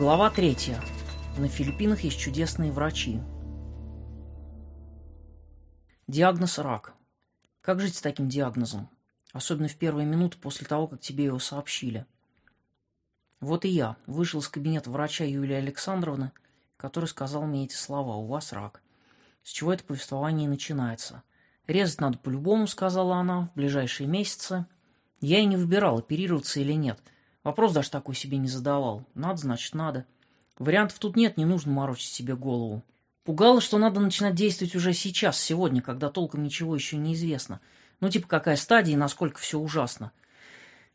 Глава третья. На Филиппинах есть чудесные врачи. Диагноз рак. Как жить с таким диагнозом? Особенно в первые минуты после того, как тебе его сообщили. Вот и я вышел из кабинета врача Юлии Александровны, который сказал мне эти слова «У вас рак». С чего это повествование начинается. «Резать надо по-любому», — сказала она, — «в ближайшие месяцы». Я и не выбирал, оперироваться или нет. Вопрос даже такой себе не задавал. Надо, значит, надо. Вариантов тут нет, не нужно морочить себе голову. Пугало, что надо начинать действовать уже сейчас, сегодня, когда толком ничего еще не известно. Ну, типа, какая стадия и насколько все ужасно.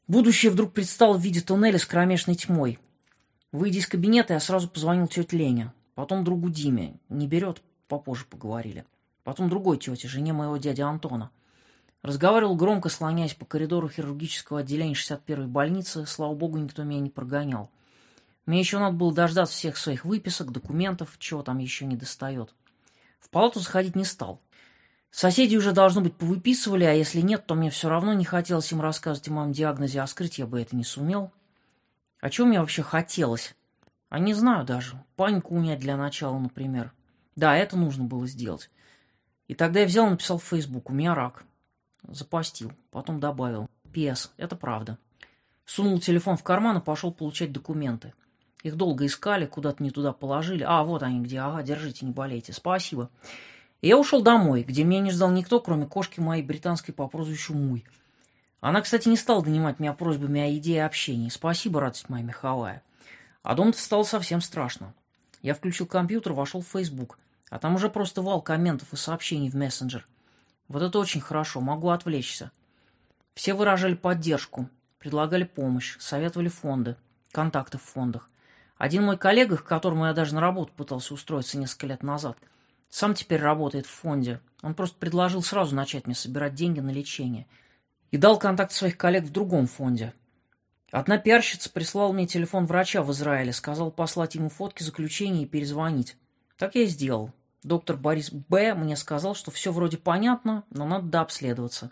Будущее вдруг предстало в виде туннеля с кромешной тьмой. Выйдя из кабинета, я сразу позвонил тете Лене. Потом другу Диме. Не берет, попозже поговорили. Потом другой тете, жене моего дяди Антона. Разговаривал громко, слоняясь по коридору хирургического отделения 61-й больницы. Слава богу, никто меня не прогонял. Мне еще надо было дождаться всех своих выписок, документов, чего там еще не достает. В палату заходить не стал. Соседи уже, должно быть, повыписывали, а если нет, то мне все равно не хотелось им рассказывать о моем диагнозе, а скрыть я бы это не сумел. О чем мне вообще хотелось? А не знаю даже. Панику унять для начала, например. Да, это нужно было сделать. И тогда я взял и написал в Facebook, у меня рак. Запостил, потом добавил. П.С. Это правда. Сунул телефон в карман и пошел получать документы. Их долго искали, куда-то не туда положили. А, вот они где. Ага, держите, не болейте. Спасибо. Я ушел домой, где меня не ждал никто, кроме кошки моей британской по прозвищу Муй. Она, кстати, не стала донимать меня просьбами о еде и общении. Спасибо, радость моя меховая. А дома-то стало совсем страшно. Я включил компьютер, вошел в Facebook. А там уже просто вал комментов и сообщений в мессенджер. Вот это очень хорошо, могу отвлечься. Все выражали поддержку, предлагали помощь, советовали фонды, контакты в фондах. Один мой коллега, к которому я даже на работу пытался устроиться несколько лет назад – сам теперь работает в фонде. Он просто предложил сразу начать мне собирать деньги на лечение. И дал контакт своих коллег в другом фонде. Одна пиарщица прислала мне телефон врача в Израиле, сказал послать ему фотки заключения и перезвонить. Так я и сделал. Доктор Борис Б. мне сказал, что все вроде понятно, но надо дообследоваться.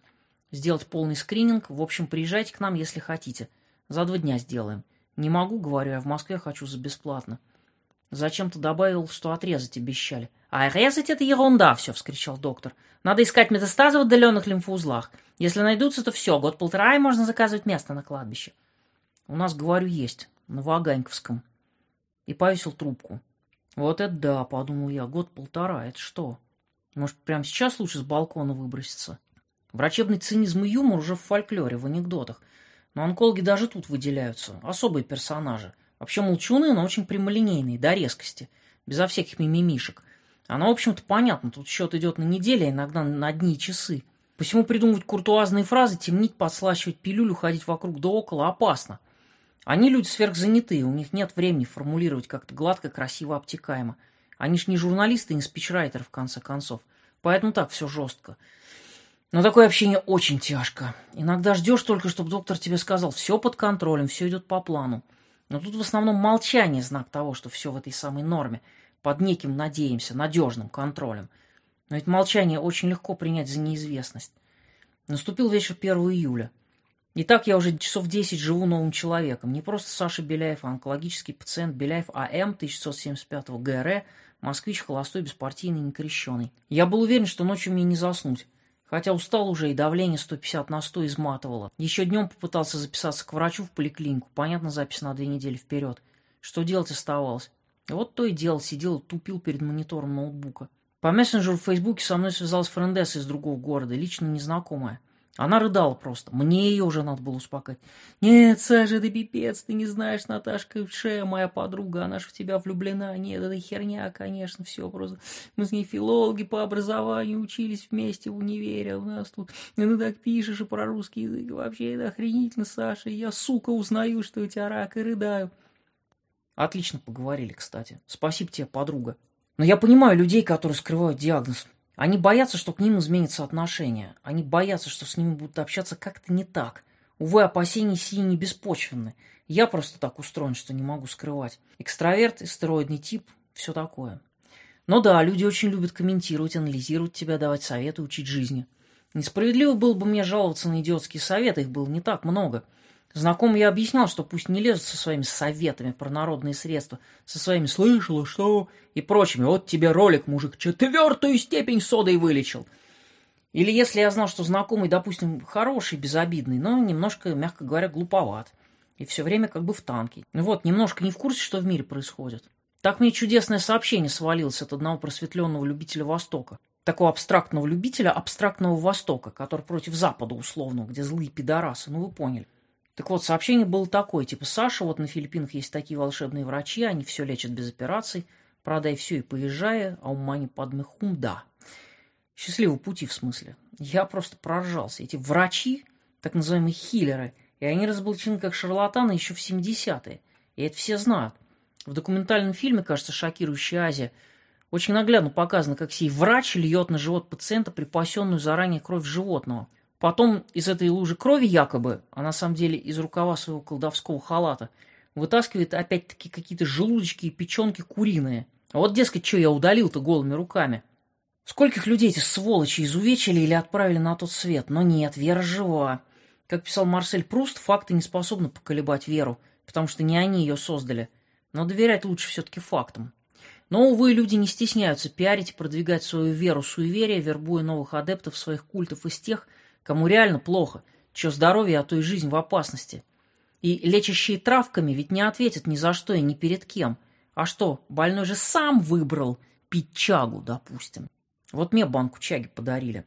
Сделать полный скрининг. В общем, приезжайте к нам, если хотите. За два дня сделаем. Не могу, говорю, я в Москве хочу за бесплатно. Зачем-то добавил, что отрезать обещали. «А резать — это ерунда!» — все вскричал доктор. «Надо искать метастазы в отдаленных лимфоузлах. Если найдутся, то все, год-полтора, и можно заказывать место на кладбище». «У нас, говорю, есть, на Ваганьковском». И повесил трубку. «Вот это да!» — подумал я. «Год-полтора — это что? Может, прямо сейчас лучше с балкона выброситься?» Врачебный цинизм и юмор уже в фольклоре, в анекдотах. Но онкологи даже тут выделяются. Особые персонажи. Вообще молчуны, но очень прямолинейные, до резкости. Безо всяких мимимишек. Оно, в общем-то, понятно. Тут счет идет на недели, а иногда на дни и часы. Посему придумывать куртуазные фразы, темнить, подслащивать пилюлю, ходить вокруг да около опасно. Они люди сверхзанятые, у них нет времени формулировать как-то гладко, красиво, обтекаемо. Они ж не журналисты, не спичрайтеры, в конце концов. Поэтому так все жестко. Но такое общение очень тяжко. Иногда ждешь только, чтобы доктор тебе сказал, все под контролем, все идет по плану. Но тут в основном молчание знак того, что все в этой самой норме – под неким, надеемся, надежным контролем. Но ведь молчание очень легко принять за неизвестность. Наступил вечер 1 июля. И так я уже часов 10 живу новым человеком. Не просто Саша Беляев, а онкологический пациент Беляев АМ 1675 ГР, москвич, холостой, беспартийный, некрещенный. Я был уверен, что ночью мне не заснуть. Хотя устал уже, и давление 150 на 100 изматывало. Еще днем попытался записаться к врачу в поликлинику. Понятно, запись на две недели вперед. Что делать оставалось? Вот то и дело, сидел тупил перед монитором ноутбука. По мессенджеру в Фейсбуке со мной связалась френдесса из другого города, лично незнакомая. Она рыдала просто. Мне ее уже надо было успокоить. «Нет, Саша, ты пипец, ты не знаешь, Наташка Ше, моя подруга, она же в тебя влюблена. Нет, это херня, конечно, все просто. Мы с ней филологи по образованию учились вместе в универе, а у нас тут... Ну, так пишешь и про русский язык. Вообще, это охренительно, Саша. Я, сука, узнаю, что у тебя рак, и рыдаю». Отлично поговорили, кстати. Спасибо тебе, подруга. Но я понимаю людей, которые скрывают диагноз. Они боятся, что к ним изменится отношение. Они боятся, что с ними будут общаться как-то не так. Увы, опасения сии не беспочвенны. Я просто так устроен, что не могу скрывать. Экстраверт, стероидный тип, все такое. Но да, люди очень любят комментировать, анализировать тебя, давать советы, учить жизни. Несправедливо было бы мне жаловаться на идиотские советы, их было не так много. Знакомый я объяснял, что пусть не лезут со своими советами про народные средства, со своими «слышала, что...» и прочими. Вот тебе ролик, мужик, четвертую степень содой вылечил. Или если я знал, что знакомый, допустим, хороший, безобидный, но немножко, мягко говоря, глуповат. И все время как бы в танке. Вот, немножко не в курсе, что в мире происходит. Так мне чудесное сообщение свалилось от одного просветленного любителя Востока. Такого абстрактного любителя абстрактного Востока, который против Запада условного, где злые пидорасы, ну вы поняли. Так вот, сообщение было такое, типа, Саша, вот на Филиппинах есть такие волшебные врачи, они все лечат без операций, продай все и поезжая, а ума не подмых да. Счастливого пути, в смысле. Я просто проржался. Эти врачи, так называемые хиллеры, и они разоблачены как шарлатаны еще в 70-е. И это все знают. В документальном фильме, кажется, «Шокирующая Азия», очень наглядно показано, как сей врач льет на живот пациента припасенную заранее кровь животного – Потом из этой лужи крови якобы, а на самом деле из рукава своего колдовского халата, вытаскивает опять-таки какие-то желудочки и печенки куриные. А вот, дескать, что я удалил-то голыми руками. Скольких людей эти сволочи изувечили или отправили на тот свет? Но нет, вера жива. Как писал Марсель Пруст, факты не способны поколебать веру, потому что не они ее создали. Но доверять лучше все-таки фактам. Но, увы, люди не стесняются пиарить и продвигать свою веру суеверия, вербуя новых адептов своих культов из тех, кому реально плохо, чье здоровье, а то и жизнь в опасности. И лечащие травками ведь не ответят ни за что и ни перед кем. А что, больной же сам выбрал пить чагу, допустим. Вот мне банку чаги подарили.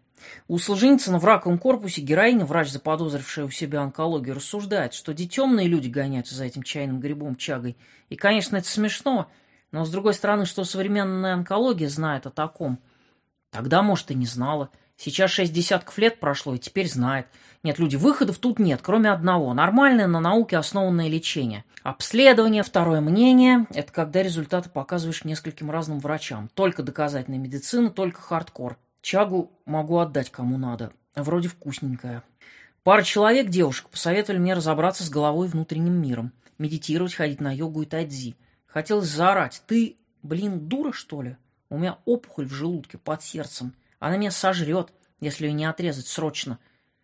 У Солженицына в раковом корпусе героиня, врач, заподозрившая у себя онкологию, рассуждает, что детемные люди гоняются за этим чайным грибом чагой. И, конечно, это смешно, но, с другой стороны, что современная онкология знает о таком? Тогда, может, и не знала. Сейчас шесть десятков лет прошло, и теперь знает. Нет, люди, выходов тут нет, кроме одного. Нормальное на науке основанное лечение. Обследование, второе мнение – это когда результаты показываешь нескольким разным врачам. Только доказательная медицина, только хардкор. Чагу могу отдать кому надо. Вроде вкусненькая. Пара человек, девушек, посоветовали мне разобраться с головой и внутренним миром. Медитировать, ходить на йогу и тайцзи. Хотелось заорать. Ты, блин, дура, что ли? У меня опухоль в желудке под сердцем. Она меня сожрет, если ее не отрезать срочно.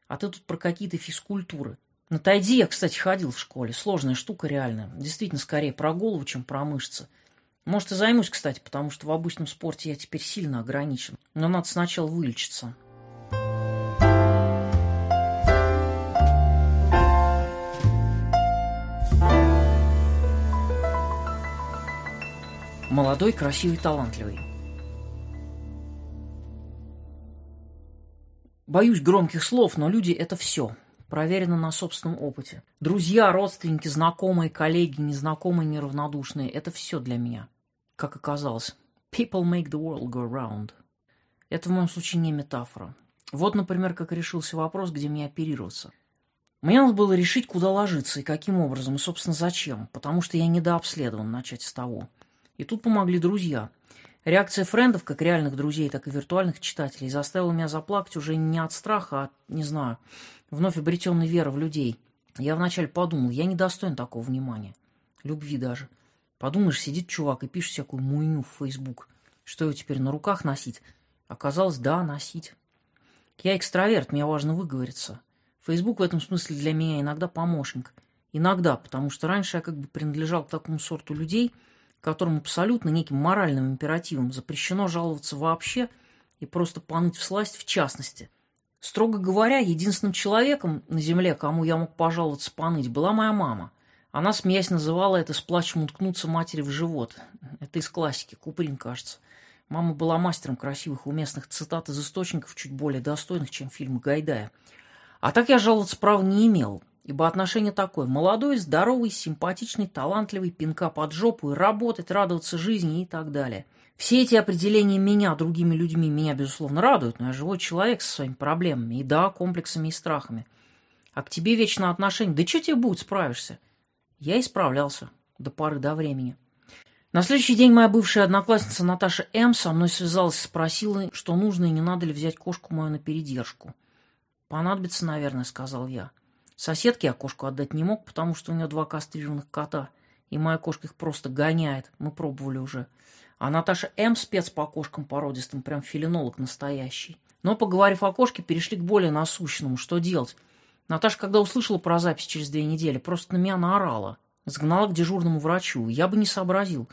А ты тут про какие-то физкультуры. На тайди я, кстати, ходил в школе. Сложная штука реально. Действительно, скорее про голову, чем про мышцы. Может, и займусь, кстати, потому что в обычном спорте я теперь сильно ограничен. Но надо сначала вылечиться. Молодой, красивый, талантливый. Боюсь громких слов, но люди — это все. Проверено на собственном опыте. Друзья, родственники, знакомые, коллеги, незнакомые, неравнодушные — это все для меня. Как оказалось, people make the world go round. Это в моем случае не метафора. Вот, например, как решился вопрос, где мне оперироваться. Мне надо было решить, куда ложиться и каким образом, и, собственно, зачем, потому что я недообследован, начать с того. И тут помогли друзья — Реакция френдов, как реальных друзей, так и виртуальных читателей, заставила меня заплакать уже не от страха, а, не знаю, вновь обретенной веры в людей. Я вначале подумал, я не достоин такого внимания. Любви даже. Подумаешь, сидит чувак и пишет всякую муйню в Facebook. Что его теперь на руках носить? Оказалось, да, носить. Я экстраверт, мне важно выговориться. Facebook в этом смысле для меня иногда помощник. Иногда, потому что раньше я как бы принадлежал к такому сорту людей – которым абсолютно неким моральным императивом запрещено жаловаться вообще и просто пануть в сласть в частности. Строго говоря, единственным человеком на земле, кому я мог пожаловаться поныть, была моя мама. Она, смеясь, называла это с плачем уткнуться матери в живот. Это из классики, Куприн, кажется. Мама была мастером красивых уместных цитат из источников, чуть более достойных, чем фильмы Гайдая. А так я жаловаться права не имел. Ибо отношение такое. Молодой, здоровый, симпатичный, талантливый, пинка под жопу и работать, радоваться жизни и так далее. Все эти определения меня другими людьми меня, безусловно, радуют, но я живой человек со своими проблемами, и да, комплексами и страхами. А к тебе вечно отношение. Да что тебе будет, справишься? Я и справлялся до поры до времени. На следующий день моя бывшая одноклассница Наташа М. со мной связалась и спросила, что нужно и не надо ли взять кошку мою на передержку. «Понадобится, наверное», — сказал я. Соседке я кошку отдать не мог, потому что у нее два кастрированных кота, и моя кошка их просто гоняет. Мы пробовали уже. А Наташа М. спец по кошкам породистым, прям филинолог настоящий. Но, поговорив о кошке, перешли к более насущному. Что делать? Наташа, когда услышала про запись через две недели, просто на меня наорала. Сгнала к дежурному врачу. Я бы не сообразил.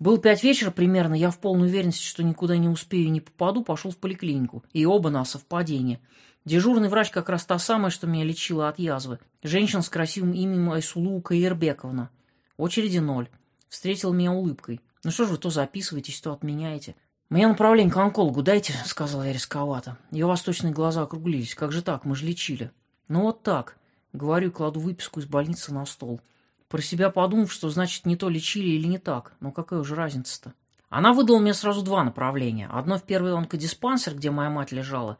Был пять вечера примерно, я в полной уверенности, что никуда не успею и не попаду, пошел в поликлинику. И оба на совпадение. Дежурный врач как раз та самая, что меня лечила от язвы. Женщина с красивым именем Айсулу Каирбековна. Очереди ноль. Встретила меня улыбкой. Ну что ж вы то записываетесь, то отменяете. «Мне направление к онкологу дайте», — сказала я рисковато. Ее восточные глаза округлились. «Как же так? Мы же лечили». «Ну вот так», — говорю кладу выписку из больницы на стол. Про себя подумав, что значит не то лечили или не так. Но какая уже разница-то? Она выдала мне сразу два направления. Одно в первый онкодиспансер, где моя мать лежала.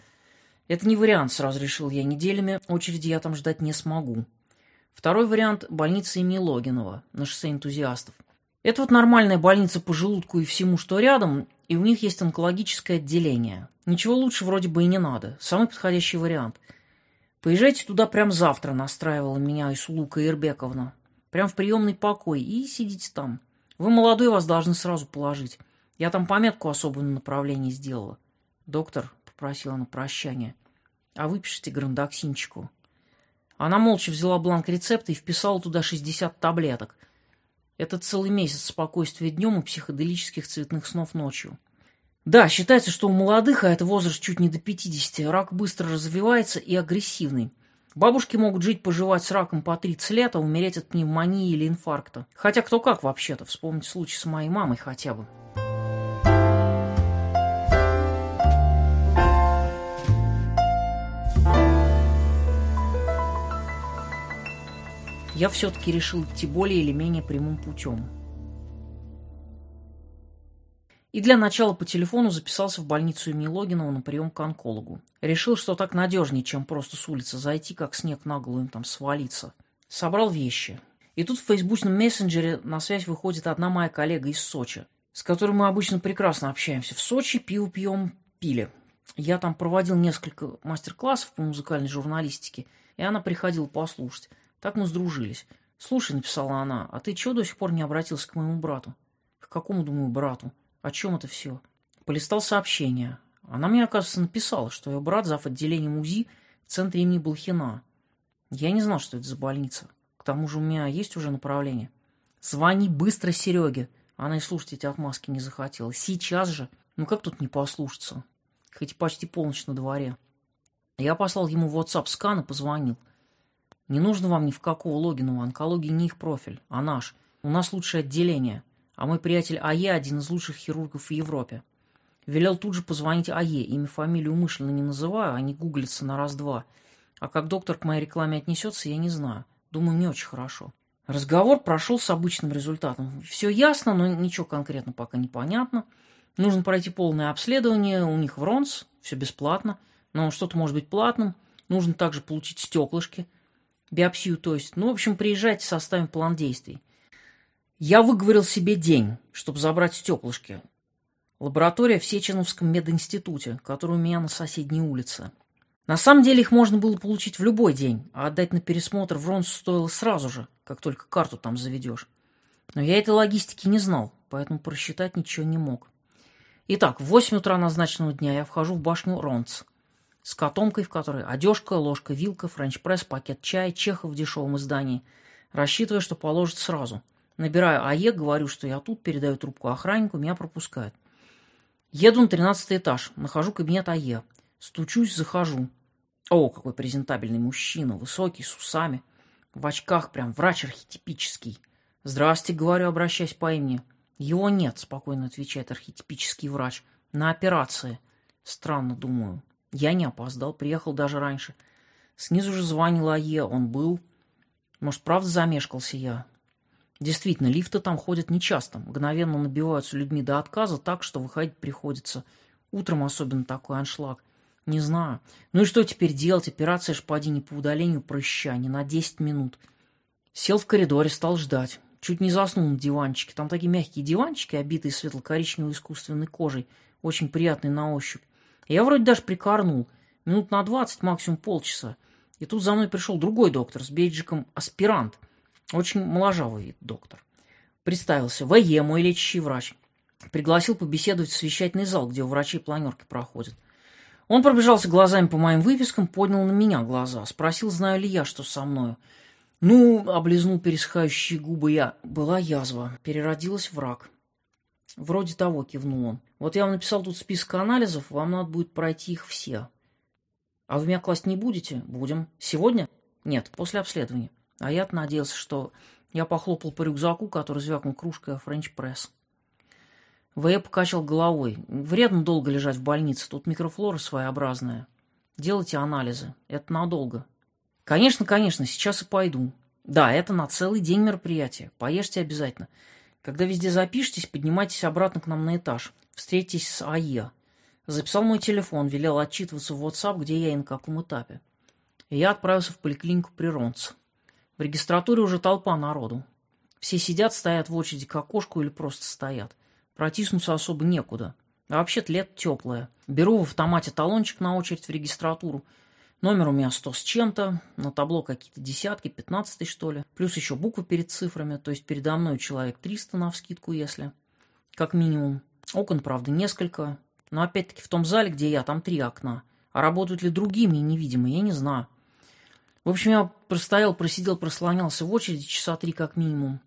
Это не вариант, сразу решил я. Неделями очереди я там ждать не смогу. Второй вариант – больница имени Логинова на шоссе энтузиастов. Это вот нормальная больница по желудку и всему, что рядом, и у них есть онкологическое отделение. Ничего лучше вроде бы и не надо. Самый подходящий вариант. Поезжайте туда прямо завтра, настраивала меня Исулука Ирбековна. Прям в приемный покой и сидите там. Вы молодой, вас должны сразу положить. Я там пометку особую на направлении сделала. Доктор попросила на прощание. А выпишите грандоксинчику. Она молча взяла бланк рецепта и вписала туда 60 таблеток. Это целый месяц спокойствия днем и психоделических цветных снов ночью. Да, считается, что у молодых, а это возраст чуть не до 50, рак быстро развивается и агрессивный. Бабушки могут жить-поживать с раком по 30 лет, а умереть от пневмонии или инфаркта. Хотя кто как вообще-то, вспомнить случай с моей мамой хотя бы. Я все-таки решил идти более или менее прямым путем. И для начала по телефону записался в больницу имени Логинова на прием к онкологу. Решил, что так надежнее, чем просто с улицы зайти, как снег на голову им там свалиться. Собрал вещи. И тут в фейсбучном мессенджере на связь выходит одна моя коллега из Сочи, с которой мы обычно прекрасно общаемся. В Сочи пиво пьем, пили. Я там проводил несколько мастер-классов по музыкальной журналистике, и она приходила послушать. Так мы сдружились. «Слушай», — написала она, — «а ты чего до сих пор не обратился к моему брату?» «К какому, думаю, брату?» О чем это все? Полистал сообщение. Она мне, оказывается, написала, что ее брат зав. отделением УЗИ в центре имени Блохина. Я не знал, что это за больница. К тому же у меня есть уже направление. Звони быстро Сереге. Она и слушать эти отмазки не захотела. Сейчас же. Ну как тут не послушаться? Хоть почти полночь на дворе. Я послал ему WhatsApp скан и позвонил. Не нужно вам ни в какого логина, онкология не их профиль, а наш. У нас лучшее отделение. А мой приятель АЕ – один из лучших хирургов в Европе. Велел тут же позвонить АЕ, имя, фамилию умышленно не называю, они гуглятся на раз-два. А как доктор к моей рекламе отнесется, я не знаю. Думаю, не очень хорошо. Разговор прошел с обычным результатом. Все ясно, но ничего конкретно пока не понятно. Нужно пройти полное обследование, у них в РОНС, все бесплатно, но что-то может быть платным. Нужно также получить стеклышки, биопсию, то есть. Ну, в общем, приезжайте, составим план действий. Я выговорил себе день, чтобы забрать стеклышки. Лаборатория в Сеченовском мединституте, который у меня на соседней улице. На самом деле их можно было получить в любой день, а отдать на пересмотр в Ронс стоило сразу же, как только карту там заведешь. Но я этой логистики не знал, поэтому просчитать ничего не мог. Итак, в 8 утра назначенного дня я вхожу в башню Ронц с котомкой, в которой одежка, ложка, вилка, френч-пресс, пакет чая, Чехов в дешевом издании, рассчитывая, что положат сразу – Набираю АЕ, говорю, что я тут, передаю трубку охраннику, меня пропускают. Еду на тринадцатый этаж, нахожу кабинет АЕ. Стучусь, захожу. О, какой презентабельный мужчина, высокий, с усами. В очках прям врач архетипический. «Здрасте», — говорю, обращаясь по имени. «Его нет», — спокойно отвечает архетипический врач. «На операции». Странно, думаю. Я не опоздал, приехал даже раньше. Снизу же звонил АЕ, он был. Может, правда замешкался я? Действительно, лифты там ходят нечасто, мгновенно набиваются людьми до отказа так, что выходить приходится. Утром особенно такой аншлаг. Не знаю. Ну и что теперь делать? Операция шпади не по удалению прыща, не на 10 минут. Сел в коридоре, стал ждать. Чуть не заснул на диванчике. Там такие мягкие диванчики, обитые светло-коричневой искусственной кожей. Очень приятные на ощупь. Я вроде даже прикорнул. Минут на 20, максимум полчаса. И тут за мной пришел другой доктор с бейджиком «Аспирант». Очень моложавый доктор. Представился. ВЕ, мой лечащий врач. Пригласил побеседовать в совещательный зал, где у врачей планерки проходят. Он пробежался глазами по моим выпискам, поднял на меня глаза, спросил, знаю ли я, что со мною. Ну, облизнул пересыхающие губы я. Была язва, переродилась в рак. Вроде того, кивнул он. Вот я вам написал тут список анализов, вам надо будет пройти их все. А вы меня класть не будете? Будем. Сегодня? Нет, после обследования. А я-то надеялся, что я похлопал по рюкзаку, который звякнул кружкой о френч-пресс. В.Е. покачал головой. Вредно долго лежать в больнице, тут микрофлора своеобразная. Делайте анализы. Это надолго. Конечно, конечно, сейчас и пойду. Да, это на целый день мероприятие. Поешьте обязательно. Когда везде запишетесь, поднимайтесь обратно к нам на этаж. Встретитесь с АЕ. Записал мой телефон, велел отчитываться в WhatsApp, где я и на каком этапе. И я отправился в поликлинику Приронца. В регистратуре уже толпа народу. Все сидят, стоят в очереди к окошку или просто стоят. Протиснуться особо некуда. А вообще-то лет теплое. Беру в автомате талончик на очередь в регистратуру. Номер у меня сто с чем-то, на табло какие-то десятки, пятнадцатый что ли. Плюс еще буквы перед цифрами, то есть передо мной человек 300 на вскидку, если. Как минимум. Окон, правда, несколько. Но опять-таки в том зале, где я, там три окна. А работают ли другие мне невидимые, я не знаю. В общем, я простоял, просидел, прослонялся в очереди часа три как минимум.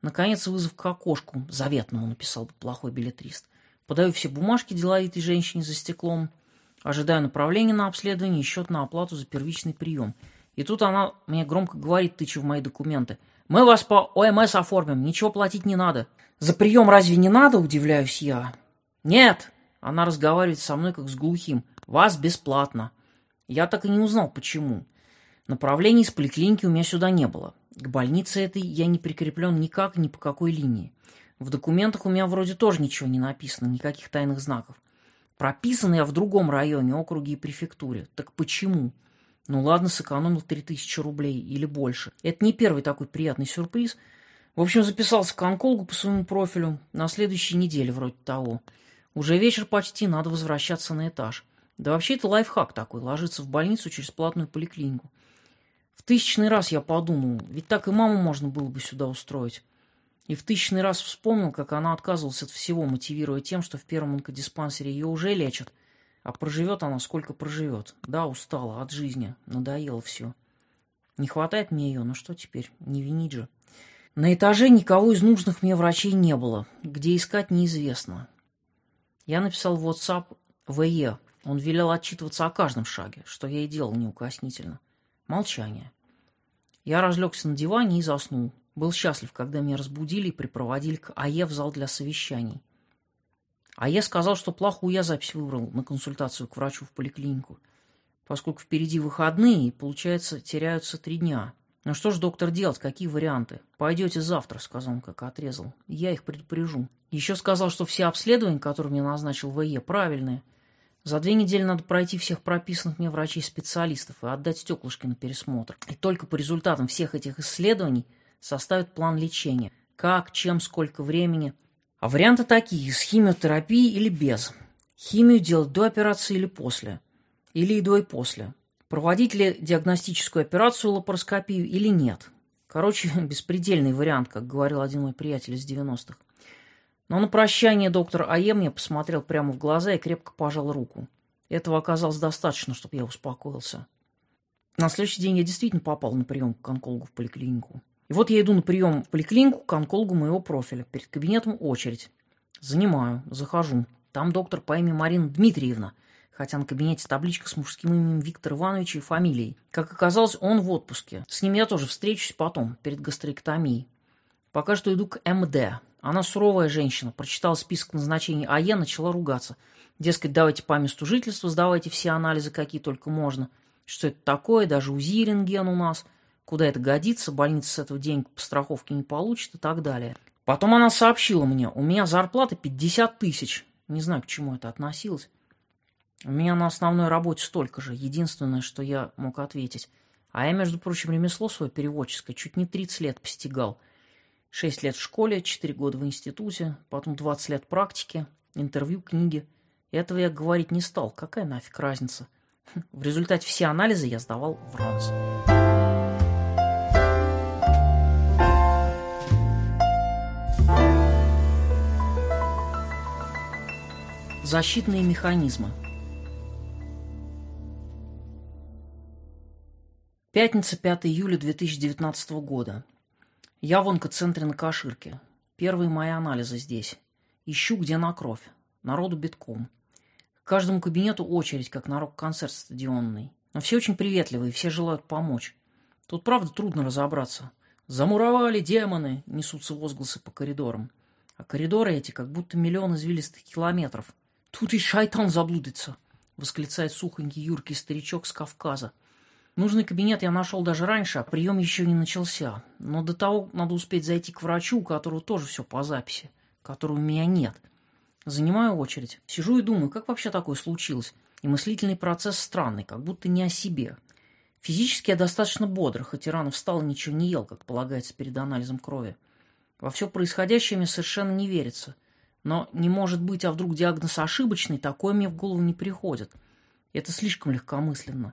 Наконец, вызов к окошку, заветному, написал бы плохой билетрист. Подаю все бумажки деловитой женщине за стеклом, ожидаю направления на обследование и счет на оплату за первичный прием. И тут она мне громко говорит, тыча в мои документы. «Мы вас по ОМС оформим, ничего платить не надо». «За прием разве не надо?» – удивляюсь я. «Нет!» – она разговаривает со мной как с глухим. «Вас бесплатно». Я так и не узнал, почему. Направлений из поликлиники у меня сюда не было. К больнице этой я не прикреплен никак, ни по какой линии. В документах у меня вроде тоже ничего не написано, никаких тайных знаков. Прописан я в другом районе, округе и префектуре. Так почему? Ну ладно, сэкономил 3000 рублей или больше. Это не первый такой приятный сюрприз. В общем, записался к онкологу по своему профилю. На следующей неделе вроде того. Уже вечер почти, надо возвращаться на этаж. Да вообще это лайфхак такой, ложиться в больницу через платную поликлинику. В тысячный раз я подумал, ведь так и маму можно было бы сюда устроить. И в тысячный раз вспомнил, как она отказывалась от всего, мотивируя тем, что в первом онкодиспансере ее уже лечат, а проживет она сколько проживет. Да, устала от жизни, надоело все. Не хватает мне ее, но что теперь, не винить же. На этаже никого из нужных мне врачей не было, где искать неизвестно. Я написал в WhatsApp ВЕ, он велел отчитываться о каждом шаге, что я и делал неукоснительно. Молчание. Я разлегся на диване и заснул. Был счастлив, когда меня разбудили и припроводили к АЕ в зал для совещаний. АЕ сказал, что плохую я запись выбрал на консультацию к врачу в поликлинику, поскольку впереди выходные, и, получается, теряются три дня. Ну что ж, доктор, делать? Какие варианты? Пойдете завтра, сказал он, как отрезал. Я их предупрежу. Еще сказал, что все обследования, которые мне назначил ВЕ, правильные – за две недели надо пройти всех прописанных мне врачей-специалистов и отдать стеклышки на пересмотр. И только по результатам всех этих исследований составят план лечения. Как, чем, сколько времени. А варианты такие, с химиотерапией или без. Химию делать до операции или после. Или и до, и после. Проводить ли диагностическую операцию лапароскопию или нет. Короче, беспредельный вариант, как говорил один мой приятель из 90-х. Но на прощание доктор Ае мне посмотрел прямо в глаза и крепко пожал руку. Этого оказалось достаточно, чтобы я успокоился. На следующий день я действительно попал на прием к онкологу в поликлинику. И вот я иду на прием в поликлинику к онкологу моего профиля. Перед кабинетом очередь. Занимаю, захожу. Там доктор по имени Марина Дмитриевна, хотя на кабинете табличка с мужским именем Виктора Ивановича и фамилией. Как оказалось, он в отпуске. С ним я тоже встречусь потом, перед гастректомией. Пока что иду к МД, она суровая женщина, прочитала список назначений, а я начала ругаться. Дескать, давайте по месту жительства, сдавайте все анализы, какие только можно. Что это такое, даже УЗИ рентген у нас. Куда это годится, больница с этого денег по страховке не получит и так далее. Потом она сообщила мне, у меня зарплата 50 тысяч. Не знаю, к чему это относилось. У меня на основной работе столько же. Единственное, что я мог ответить. А я, между прочим, ремесло свое переводческое чуть не 30 лет постигал – Шесть лет в школе, четыре года в институте, потом двадцать лет практики, интервью, книги. Этого я говорить не стал. Какая нафиг разница? В результате все анализы я сдавал в РОНС. Защитные механизмы. Пятница, 5 июля 2019 года. Я в онкоцентре на Каширке. Первые мои анализы здесь. Ищу, где на кровь. Народу битком. К каждому кабинету очередь, как на рок-концерт стадионный. Но все очень приветливые, все желают помочь. Тут, правда, трудно разобраться. «Замуровали демоны!» – несутся возгласы по коридорам. А коридоры эти как будто миллион извилистых километров. «Тут и шайтан заблудится!» — восклицает сухонький юркий старичок с Кавказа. Нужный кабинет я нашел даже раньше, а прием еще не начался. Но до того надо успеть зайти к врачу, у которого тоже все по записи, которого у меня нет. Занимаю очередь. Сижу и думаю, как вообще такое случилось? И мыслительный процесс странный, как будто не о себе. Физически я достаточно бодр, хоть и рано встал и ничего не ел, как полагается перед анализом крови. Во все происходящее мне совершенно не верится. Но не может быть, а вдруг диагноз ошибочный, такое мне в голову не приходит. Это слишком легкомысленно.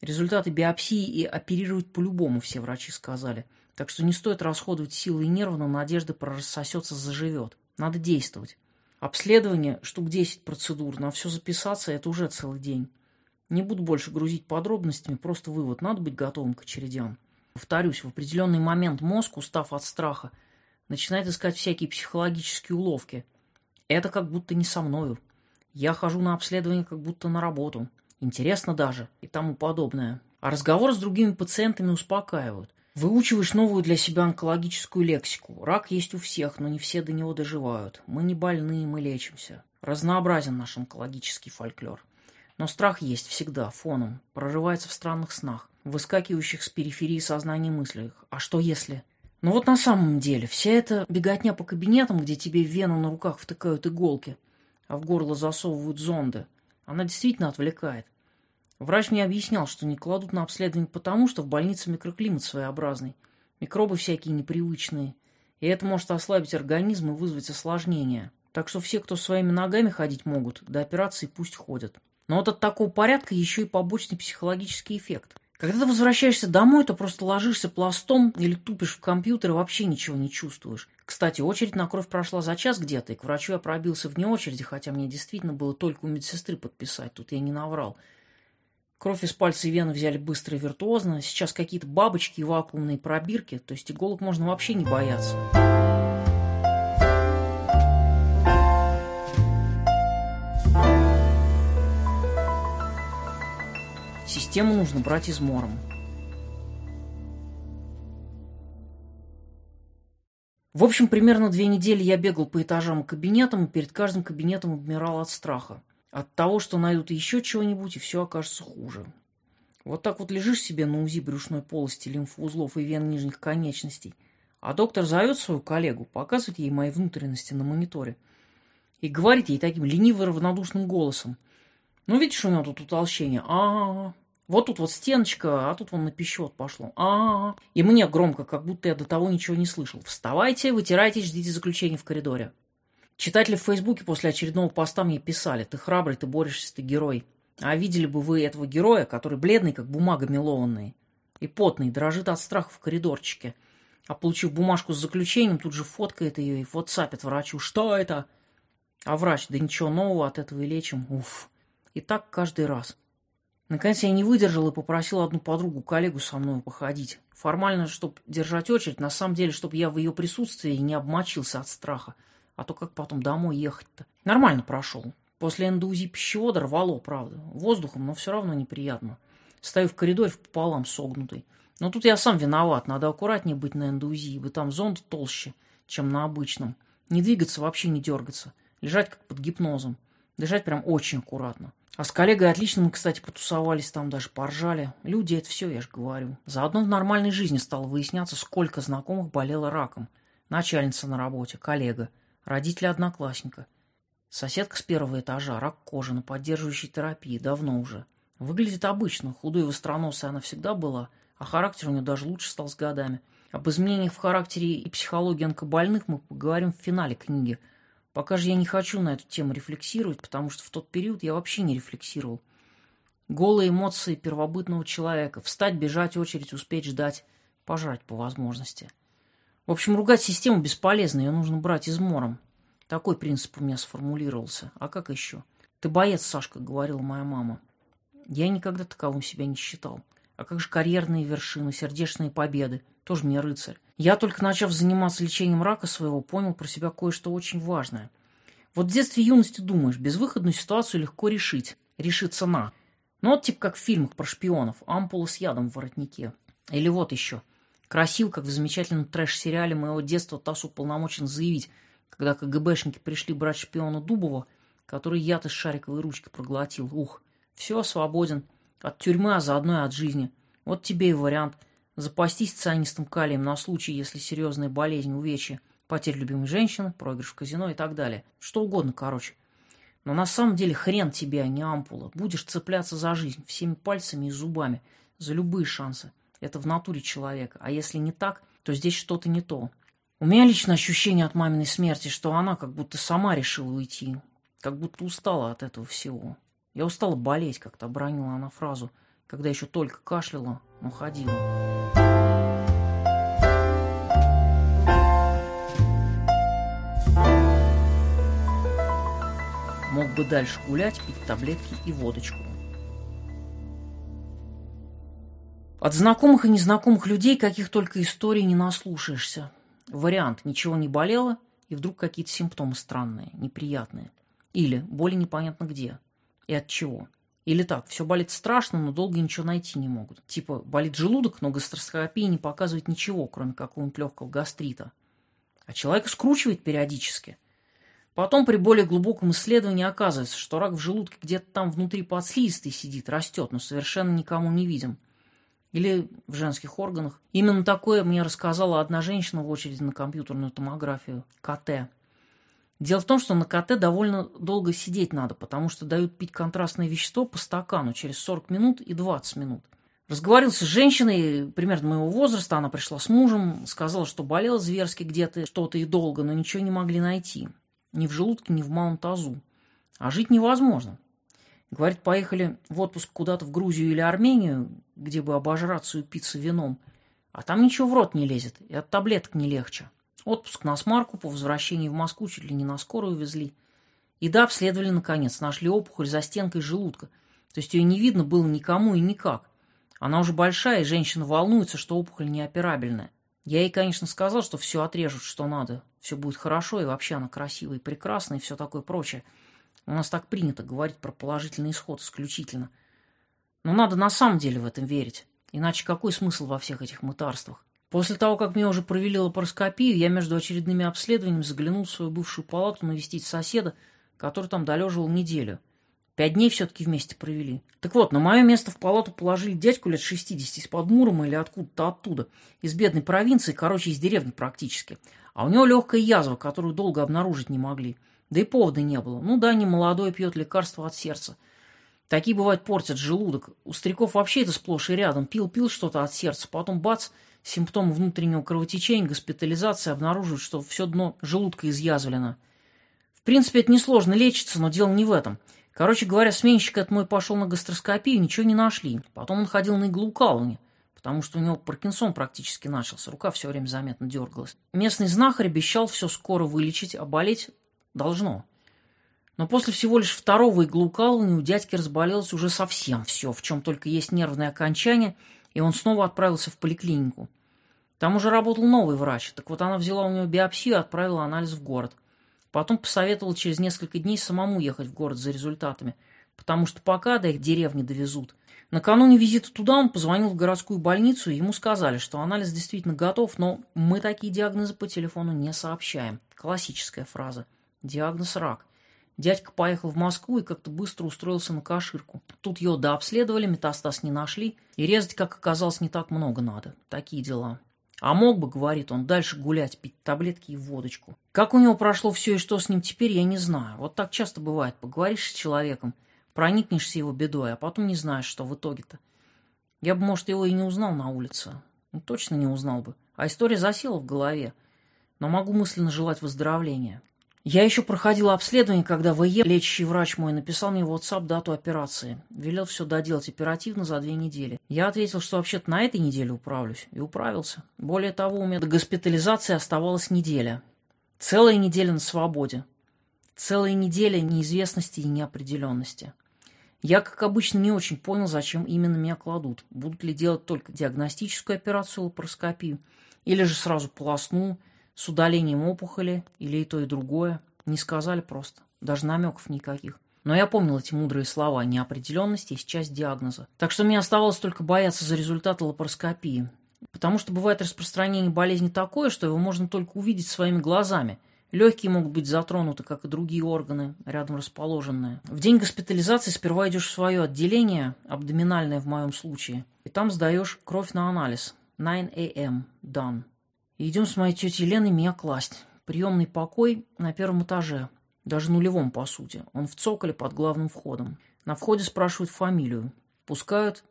Результаты биопсии и оперировать по-любому все врачи сказали. Так что не стоит расходовать силы и нервы на надежды прорассосется, заживет. Надо действовать. Обследование, штук 10 процедур, на все записаться – это уже целый день. Не буду больше грузить подробностями, просто вывод – надо быть готовым к очередям. Повторюсь, в определенный момент мозг, устав от страха, начинает искать всякие психологические уловки. Это как будто не со мною. Я хожу на обследование как будто на работу – интересно даже и тому подобное. А разговор с другими пациентами успокаивают. Выучиваешь новую для себя онкологическую лексику. Рак есть у всех, но не все до него доживают. Мы не больные, мы лечимся. Разнообразен наш онкологический фольклор. Но страх есть всегда, фоном, прорывается в странных снах, выскакивающих с периферии сознания мыслях. А что если? Но ну вот на самом деле, вся эта беготня по кабинетам, где тебе в вену на руках втыкают иголки, а в горло засовывают зонды, она действительно отвлекает. Врач мне объяснял, что не кладут на обследование потому, что в больнице микроклимат своеобразный, микробы всякие непривычные, и это может ослабить организм и вызвать осложнения. Так что все, кто своими ногами ходить могут, до операции пусть ходят. Но вот от такого порядка еще и побочный психологический эффект. Когда ты возвращаешься домой, то просто ложишься пластом или тупишь в компьютер и вообще ничего не чувствуешь. Кстати, очередь на кровь прошла за час где-то, и к врачу я пробился вне очереди, хотя мне действительно было только у медсестры подписать, тут я не наврал. Кровь из пальца и вены взяли быстро и виртуозно. Сейчас какие-то бабочки и вакуумные пробирки. То есть иголок можно вообще не бояться. Систему нужно брать измором. В общем, примерно две недели я бегал по этажам и кабинетам, и перед каждым кабинетом обмирал от страха от того, что найдут еще чего-нибудь, и все окажется хуже. Вот так вот лежишь себе на УЗИ брюшной полости, лимфоузлов и вен нижних конечностей, а доктор зовет свою коллегу, показывает ей мои внутренности на мониторе и говорит ей таким лениво-равнодушным голосом. Ну, видишь, у меня тут утолщение. А, -а, -а. Вот тут вот стеночка, а тут вон на пищет пошло. А, -а, а И мне громко, как будто я до того ничего не слышал. Вставайте, вытирайтесь, ждите заключения в коридоре. Читатели в Фейсбуке после очередного поста мне писали, ты храбрый, ты борешься, ты герой. А видели бы вы этого героя, который бледный, как бумага мелованная, и потный, дрожит от страха в коридорчике. А получив бумажку с заключением, тут же фоткает ее и ватсапит врачу. Что это? А врач, да ничего нового от этого и лечим. Уф. И так каждый раз. Наконец я не выдержал и попросил одну подругу, коллегу со мной походить. Формально, чтобы держать очередь, на самом деле, чтобы я в ее присутствии не обмочился от страха. А то как потом домой ехать-то? Нормально прошел. После эндоузи пищевода рвало, правда. Воздухом, но все равно неприятно. Стою в коридоре пополам согнутый. Но тут я сам виноват. Надо аккуратнее быть на эндоузи, ибо там зонд толще, чем на обычном. Не двигаться, вообще не дергаться. Лежать как под гипнозом. Дышать прям очень аккуратно. А с коллегой отлично мы, кстати, потусовались, там даже поржали. Люди — это все, я же говорю. Заодно в нормальной жизни стало выясняться, сколько знакомых болело раком. Начальница на работе, коллега — Родители одноклассника. Соседка с первого этажа, рак кожи на поддерживающей терапии, давно уже. Выглядит обычно, худой и востроносой она всегда была, а характер у нее даже лучше стал с годами. Об изменениях в характере и психологии онкобольных мы поговорим в финале книги. Пока же я не хочу на эту тему рефлексировать, потому что в тот период я вообще не рефлексировал. Голые эмоции первобытного человека. Встать, бежать, очередь, успеть ждать, пожрать по возможности. В общем, ругать систему бесполезно, ее нужно брать измором. Такой принцип у меня сформулировался. А как еще? Ты боец, Сашка, говорила моя мама. Я никогда таковым себя не считал. А как же карьерные вершины, сердечные победы? Тоже мне рыцарь. Я, только начав заниматься лечением рака своего, понял про себя кое-что очень важное. Вот в детстве и юности думаешь, безвыходную ситуацию легко решить. Решится на. Ну вот типа как в фильмах про шпионов. Ампула с ядом в воротнике. Или вот еще. Красил, как в замечательном трэш-сериале моего детства ТАСС уполномочен заявить, когда КГБшники пришли брать шпиона Дубова, который яд из шариковой ручки проглотил. Ух, все, свободен. От тюрьмы, а заодно и от жизни. Вот тебе и вариант. Запастись цианистым калием на случай, если серьезная болезнь, увечья, потеря любимой женщины, проигрыш в казино и так далее. Что угодно, короче. Но на самом деле хрен тебе, а не ампула. Будешь цепляться за жизнь всеми пальцами и зубами, за любые шансы. Это в натуре человека. А если не так, то здесь что-то не то. У меня лично ощущение от маминой смерти, что она как будто сама решила уйти. Как будто устала от этого всего. Я устала болеть, как-то обронила она фразу, когда еще только кашляла, но ходила. Мог бы дальше гулять, пить таблетки и водочку. От знакомых и незнакомых людей каких только историй не наслушаешься. Вариант – ничего не болело, и вдруг какие-то симптомы странные, неприятные. Или боли непонятно где и от чего. Или так, все болит страшно, но долго ничего найти не могут. Типа, болит желудок, но гастроскопия не показывает ничего, кроме какого-нибудь легкого гастрита. А человека скручивает периодически. Потом при более глубоком исследовании оказывается, что рак в желудке где-то там внутри подслизистой сидит, растет, но совершенно никому не видим или в женских органах. Именно такое мне рассказала одна женщина в очереди на компьютерную томографию КТ. Дело в том, что на КТ довольно долго сидеть надо, потому что дают пить контрастное вещество по стакану через 40 минут и 20 минут. Разговорился с женщиной примерно моего возраста, она пришла с мужем, сказала, что болела зверски где-то что-то и долго, но ничего не могли найти. Ни в желудке, ни в малом тазу. А жить невозможно. Говорит, поехали в отпуск куда-то в Грузию или Армению, где бы обожраться и упиться вином. А там ничего в рот не лезет, и от таблеток не легче. Отпуск на смарку, по возвращении в Москву чуть ли не на скорую везли. И да, обследовали наконец, нашли опухоль за стенкой желудка. То есть ее не видно было никому и никак. Она уже большая, и женщина волнуется, что опухоль неоперабельная. Я ей, конечно, сказал, что все отрежут, что надо, все будет хорошо, и вообще она красивая и прекрасная, и все такое прочее. У нас так принято говорить про положительный исход исключительно. Но надо на самом деле в этом верить. Иначе какой смысл во всех этих мытарствах? После того, как мне уже провели лапароскопию, я между очередными обследованиями заглянул в свою бывшую палату навестить соседа, который там долеживал неделю. Пять дней все-таки вместе провели. Так вот, на мое место в палату положили дядьку лет 60 из-под Мурома или откуда-то оттуда, из бедной провинции, короче, из деревни практически. А у него легкая язва, которую долго обнаружить не могли. Да и повода не было. Ну да, не молодой пьет лекарство от сердца. Такие, бывают, портят желудок. У стариков вообще это сплошь и рядом. Пил-пил что-то от сердца, потом бац, симптомы внутреннего кровотечения, госпитализации обнаруживают, что все дно желудка изъязвлено. В принципе, это несложно лечится, но дело не в этом. Короче говоря, сменщик этот мой пошел на гастроскопию, ничего не нашли. Потом он ходил на иглоукалывание, потому что у него Паркинсон практически начался, рука все время заметно дергалась. Местный знахарь обещал все скоро вылечить, а болеть Должно. Но после всего лишь второго иглоукалывания у дядьки разболелось уже совсем все, в чем только есть нервное окончание, и он снова отправился в поликлинику. Там уже работал новый врач, так вот она взяла у него биопсию и отправила анализ в город. Потом посоветовала через несколько дней самому ехать в город за результатами, потому что пока до их деревни довезут. Накануне визита туда он позвонил в городскую больницу, и ему сказали, что анализ действительно готов, но мы такие диагнозы по телефону не сообщаем. Классическая фраза. Диагноз рак. Дядька поехал в Москву и как-то быстро устроился на каширку. Тут его дообследовали, метастаз не нашли, и резать, как оказалось, не так много надо. Такие дела. А мог бы, говорит он, дальше гулять, пить таблетки и водочку. Как у него прошло все и что с ним теперь, я не знаю. Вот так часто бывает. Поговоришь с человеком, проникнешься его бедой, а потом не знаешь, что в итоге-то. Я бы, может, его и не узнал на улице. Ну, точно не узнал бы. А история засела в голове. Но могу мысленно желать выздоровления. Я еще проходила обследование, когда ВЕ, лечащий врач мой, написал мне в WhatsApp дату операции. Велел все доделать оперативно за две недели. Я ответил, что вообще-то на этой неделе управлюсь. И управился. Более того, у меня до госпитализации оставалась неделя. Целая неделя на свободе. Целая неделя неизвестности и неопределенности. Я, как обычно, не очень понял, зачем именно меня кладут. Будут ли делать только диагностическую операцию лапароскопию, или же сразу полосну с удалением опухоли, или и то, и другое. Не сказали просто. Даже намеков никаких. Но я помнил эти мудрые слова. Неопределенность есть часть диагноза. Так что мне оставалось только бояться за результаты лапароскопии. Потому что бывает распространение болезни такое, что его можно только увидеть своими глазами – Легкие могут быть затронуты, как и другие органы, рядом расположенные. В день госпитализации сперва идешь в свое отделение, абдоминальное в моем случае, и там сдаешь кровь на анализ. 9 a.m. Done. Идем с моей тетей Леной меня класть. Приемный покой на первом этаже, даже нулевом, по сути. Он в цоколе под главным входом. На входе спрашивают фамилию. Пускают,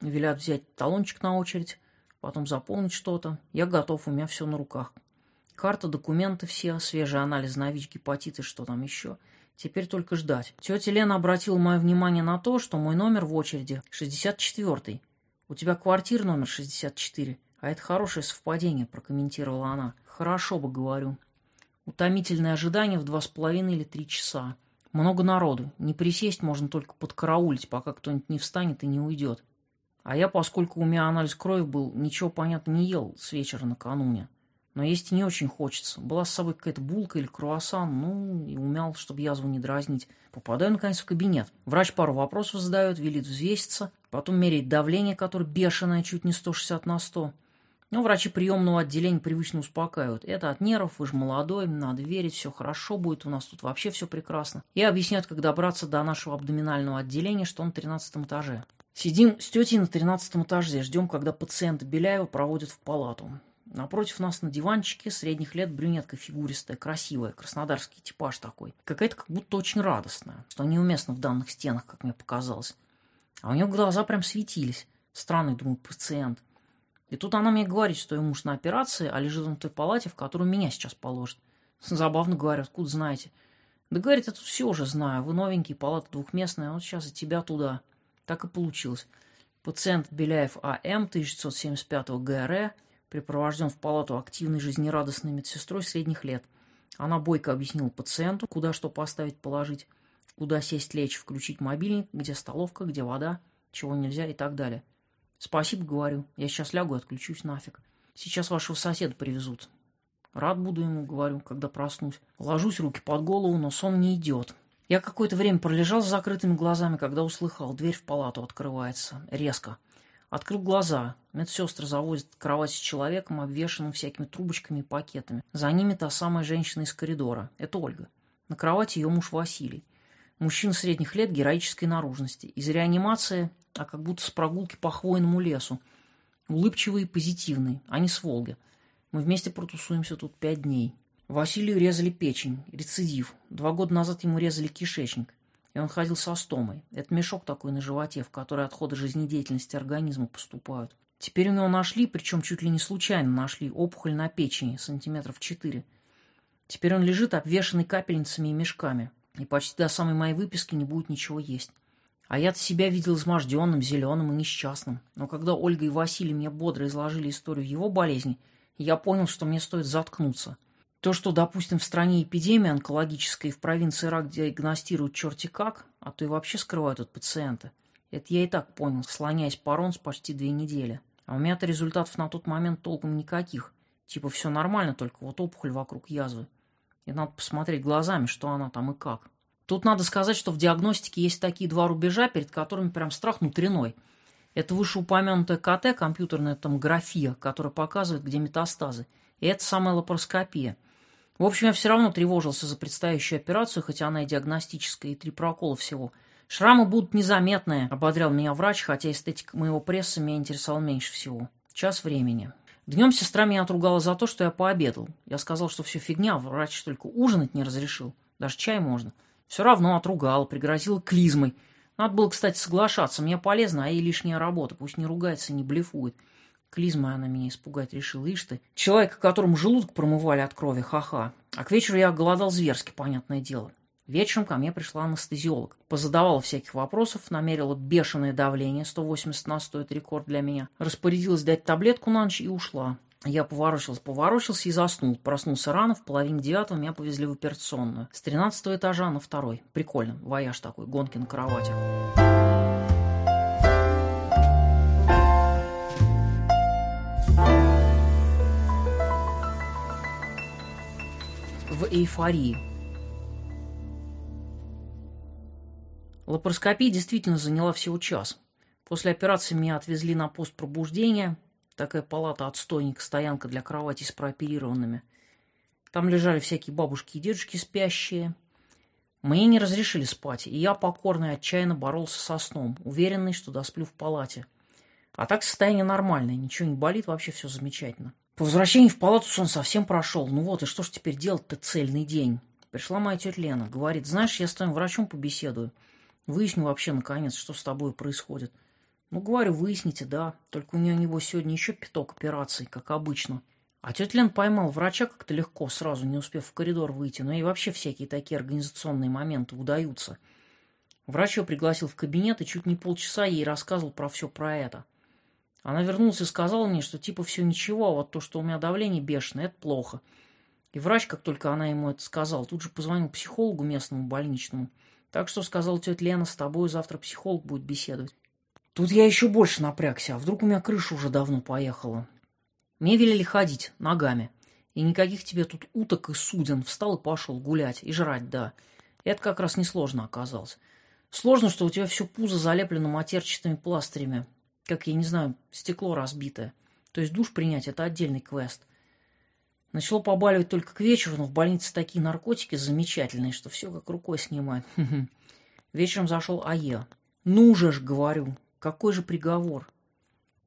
велят взять талончик на очередь, потом заполнить что-то. Я готов, у меня все на руках. Карта, документы все, свежий анализ на ВИЧ, гепатиты, что там еще. Теперь только ждать. Тетя Лена обратила мое внимание на то, что мой номер в очереди 64-й. У тебя квартир номер 64, а это хорошее совпадение, прокомментировала она. Хорошо бы, говорю. Утомительное ожидание в два с половиной или три часа. Много народу. Не присесть можно только подкараулить, пока кто-нибудь не встанет и не уйдет. А я, поскольку у меня анализ крови был, ничего, понятно, не ел с вечера накануне но есть не очень хочется. Была с собой какая-то булка или круассан, ну, и умял, чтобы язву не дразнить. Попадаю, наконец, в кабинет. Врач пару вопросов задает, велит взвеситься, потом меряет давление, которое бешеное, чуть не 160 на 100. Но врачи приемного отделения привычно успокаивают. Это от нервов, вы же молодой, надо верить, все хорошо будет, у нас тут вообще все прекрасно. И объясняют, как добраться до нашего абдоминального отделения, что он на 13 этаже. Сидим с тетей на 13 этаже, ждем, когда пациента Беляева проводят в палату. Напротив нас на диванчике средних лет брюнетка фигуристая, красивая, краснодарский типаж такой. Какая-то как будто очень радостная, что неуместно в данных стенах, как мне показалось. А у нее глаза прям светились. Странный, думаю, пациент. И тут она мне говорит, что ее муж на операции, а лежит он в той палате, в которую меня сейчас положат. Забавно говорю, откуда знаете? Да, говорит, я тут все уже знаю. Вы новенький, палата двухместная, вот сейчас и тебя туда. Так и получилось. Пациент Беляев А.М. 1975 ГРЭ – припровожден в палату активной жизнерадостной медсестрой средних лет. Она бойко объяснила пациенту, куда что поставить, положить, куда сесть, лечь, включить мобильник, где столовка, где вода, чего нельзя и так далее. Спасибо, говорю. Я сейчас лягу отключусь нафиг. Сейчас вашего соседа привезут. Рад буду ему, говорю, когда проснусь. Ложусь, руки под голову, но сон не идет. Я какое-то время пролежал с закрытыми глазами, когда услыхал, дверь в палату открывается. Резко. Открыл глаза. Медсестры завозят кровать с человеком, обвешанным всякими трубочками и пакетами. За ними та самая женщина из коридора. Это Ольга. На кровати ее муж Василий. Мужчина средних лет героической наружности. Из реанимации, а как будто с прогулки по хвойному лесу. Улыбчивый и позитивный, а не с Волги. Мы вместе протусуемся тут пять дней. Василию резали печень, рецидив. Два года назад ему резали кишечник и он ходил со стомой. Это мешок такой на животе, в который отходы жизнедеятельности организма поступают. Теперь у него нашли, причем чуть ли не случайно нашли, опухоль на печени, сантиметров четыре. Теперь он лежит, обвешанный капельницами и мешками, и почти до самой моей выписки не будет ничего есть. А я-то себя видел изможденным, зеленым и несчастным. Но когда Ольга и Василий мне бодро изложили историю его болезни, я понял, что мне стоит заткнуться. То, что, допустим, в стране эпидемия онкологическая и в провинции рак диагностируют черти как, а то и вообще скрывают от пациента, это я и так понял, слоняясь по ронс почти две недели. А у меня-то результатов на тот момент толком никаких. Типа все нормально, только вот опухоль вокруг язвы. И надо посмотреть глазами, что она там и как. Тут надо сказать, что в диагностике есть такие два рубежа, перед которыми прям страх внутренной. Это вышеупомянутая КТ, компьютерная томография, которая показывает, где метастазы. И это самая лапароскопия – в общем, я все равно тревожился за предстоящую операцию, хотя она и диагностическая, и три прокола всего. Шрамы будут незаметные, ободрял меня врач, хотя эстетика моего пресса меня интересовала меньше всего. Час времени. Днем сестра меня отругала за то, что я пообедал. Я сказал, что все фигня, врач только ужинать не разрешил. Даже чай можно. Все равно отругала, пригрозила клизмой. Надо было, кстати, соглашаться. Мне полезно, а ей лишняя работа. Пусть не ругается, не блефует. Клизмой она меня испугать решила, ишь ты. Человека, которому желудок промывали от крови, ха-ха. А к вечеру я голодал зверски, понятное дело. Вечером ко мне пришла анестезиолог. Позадавала всяких вопросов, намерила бешеное давление, 180 на 100, это рекорд для меня. Распорядилась дать таблетку на ночь и ушла. Я поворочился, поворочился и заснул. Проснулся рано, в половине девятого меня повезли в операционную. С тринадцатого этажа на второй. Прикольно, вояж такой, гонки на кровати. В эйфории. Лапароскопия действительно заняла всего час. После операции меня отвезли на пост пробуждения. Такая палата отстойник, стоянка для кровати с прооперированными. Там лежали всякие бабушки и дедушки спящие. Мне не разрешили спать, и я покорно и отчаянно боролся со сном, уверенный, что досплю в палате. А так состояние нормальное, ничего не болит, вообще все замечательно. По возвращении в палату сон совсем прошел. Ну вот, и что ж теперь делать-то цельный день? Пришла моя тетя Лена, говорит, знаешь, я с твоим врачом побеседую. Выясню вообще, наконец, что с тобой происходит. Ну, говорю, выясните, да. Только у нее, него сегодня еще пяток операций, как обычно. А тетя Лен поймал врача как-то легко, сразу не успев в коридор выйти. Но и вообще всякие такие организационные моменты удаются. Врач ее пригласил в кабинет и чуть не полчаса ей рассказывал про все про это. Она вернулась и сказала мне, что типа все ничего, а вот то, что у меня давление бешеное, это плохо. И врач, как только она ему это сказала, тут же позвонил психологу местному больничному – так что, сказал тетя Лена, с тобой завтра психолог будет беседовать. Тут я еще больше напрягся, а вдруг у меня крыша уже давно поехала. Мне велели ходить ногами. И никаких тебе тут уток и суден. Встал и пошел гулять. И жрать, да. Это как раз несложно оказалось. Сложно, что у тебя все пузо залеплено матерчатыми пластырями. Как, я не знаю, стекло разбитое. То есть душ принять – это отдельный квест – Начало побаливать только к вечеру, но в больнице такие наркотики замечательные, что все как рукой снимает. Вечером зашел АЕ. Ну же ж, говорю, какой же приговор?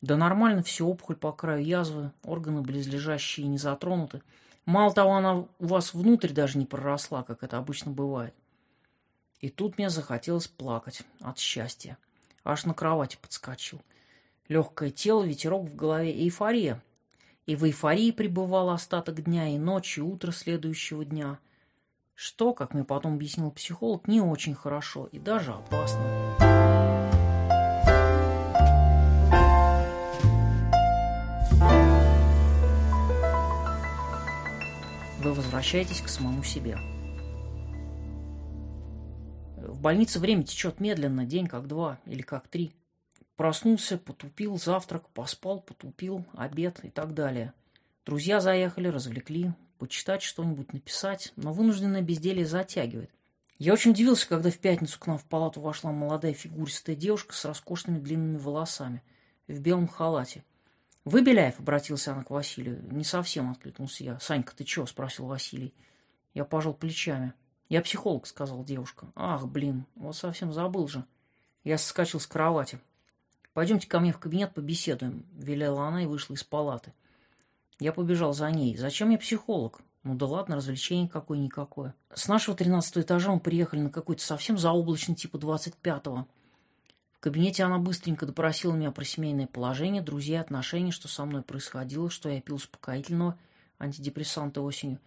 Да нормально все, опухоль по краю язвы, органы близлежащие не затронуты. Мало того, она у вас внутрь даже не проросла, как это обычно бывает. И тут мне захотелось плакать от счастья. Аж на кровати подскочил. Легкое тело, ветерок в голове, эйфория и в эйфории пребывал остаток дня, и ночь, и утро следующего дня. Что, как мне потом объяснил психолог, не очень хорошо и даже опасно. Вы возвращаетесь к самому себе. В больнице время течет медленно, день как два или как три. Проснулся, потупил, завтрак, поспал, потупил, обед и так далее. Друзья заехали, развлекли, почитать что-нибудь, написать, но вынужденное безделье затягивает. Я очень удивился, когда в пятницу к нам в палату вошла молодая фигуристая девушка с роскошными длинными волосами, в белом халате. «Вы, Беляев?» — обратился она к Василию. «Не совсем», — откликнулся я. «Санька, ты чего?» — спросил Василий. Я пожал плечами. «Я психолог», — сказала девушка. «Ах, блин, вот совсем забыл же». Я соскочил с кровати. «Пойдемте ко мне в кабинет побеседуем», — велела она и вышла из палаты. Я побежал за ней. «Зачем мне психолог?» Ну да ладно, развлечение какое-никакое. С нашего тринадцатого этажа мы приехали на какой-то совсем заоблачный типа двадцать пятого. В кабинете она быстренько допросила меня про семейное положение, друзья, отношения, что со мной происходило, что я пил успокоительного, антидепрессанта осенью,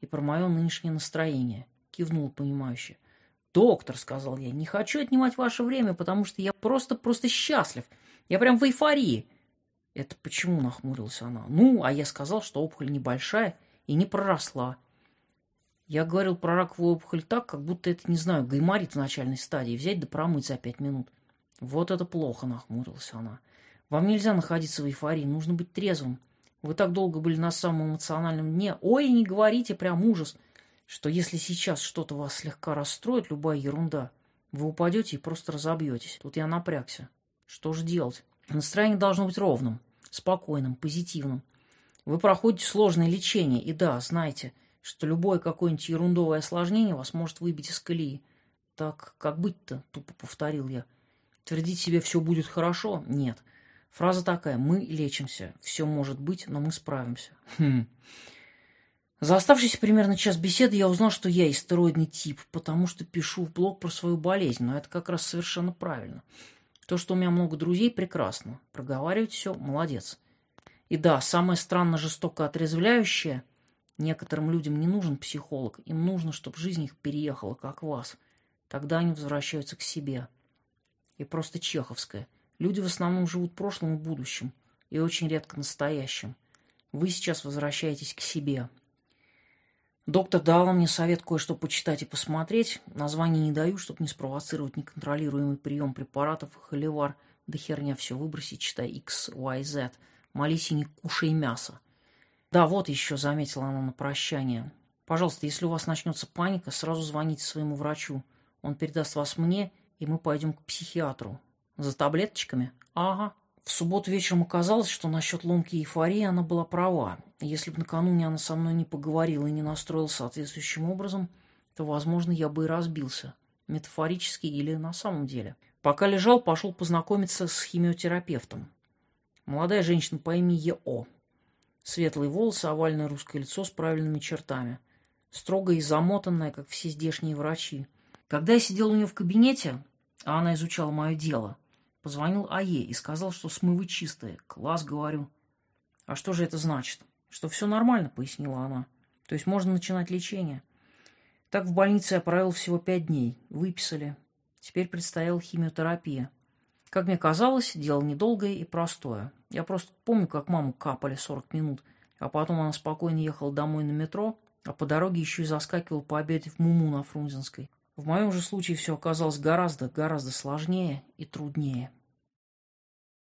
и про мое нынешнее настроение. Кивнула понимающе. «Доктор», — сказал я, — «не хочу отнимать ваше время, потому что я просто-просто счастлив. Я прям в эйфории». «Это почему?» — нахмурилась она. «Ну, а я сказал, что опухоль небольшая и не проросла». Я говорил про раковую опухоль так, как будто это, не знаю, гайморит в начальной стадии, взять да промыть за пять минут. «Вот это плохо», — нахмурилась она. «Вам нельзя находиться в эйфории, нужно быть трезвым. Вы так долго были на самом эмоциональном дне. Ой, не говорите, прям ужас что если сейчас что-то вас слегка расстроит, любая ерунда, вы упадете и просто разобьетесь. Тут я напрягся. Что же делать? Настроение должно быть ровным, спокойным, позитивным. Вы проходите сложное лечение, и да, знайте, что любое какое-нибудь ерундовое осложнение вас может выбить из колеи. Так как быть-то, тупо повторил я. Твердить себе «все будет хорошо» — нет. Фраза такая «мы лечимся», «все может быть, но мы справимся». Хм. За оставшийся примерно час беседы я узнал, что я истероидный тип, потому что пишу в блог про свою болезнь, но это как раз совершенно правильно. То, что у меня много друзей, прекрасно. Проговаривать все, молодец. И да, самое странно жестоко отрезвляющее, некоторым людям не нужен психолог, им нужно, чтобы жизнь их переехала, как вас. Тогда они возвращаются к себе. И просто чеховское. Люди в основном живут прошлым и будущим, и очень редко настоящим. Вы сейчас возвращаетесь к себе. Доктор дала мне совет кое-что почитать и посмотреть. Название не даю, чтобы не спровоцировать неконтролируемый прием препаратов и холивар. Да херня все выбросить, читай X, Y, Z. Молись и не кушай мясо. Да, вот еще заметила она на прощание. Пожалуйста, если у вас начнется паника, сразу звоните своему врачу. Он передаст вас мне, и мы пойдем к психиатру. За таблеточками? Ага. В субботу вечером оказалось, что насчет ломки эйфории она была права. Если бы накануне она со мной не поговорила и не настроила соответствующим образом, то, возможно, я бы и разбился. Метафорически или на самом деле. Пока лежал, пошел познакомиться с химиотерапевтом. Молодая женщина по имени Е.О. Светлые волосы, овальное русское лицо с правильными чертами. Строгая и замотанная, как все здешние врачи. Когда я сидел у нее в кабинете, а она изучала мое дело, позвонил АЕ и сказал, что смывы чистые. Класс, говорю. А что же это значит? Что все нормально, пояснила она. То есть можно начинать лечение. Так в больнице я провел всего пять дней. Выписали. Теперь предстояла химиотерапия. Как мне казалось, дело недолгое и простое. Я просто помню, как маму капали 40 минут, а потом она спокойно ехала домой на метро, а по дороге еще и заскакивал пообедать в Муму на Фрунзенской. В моем же случае все оказалось гораздо, гораздо сложнее и труднее.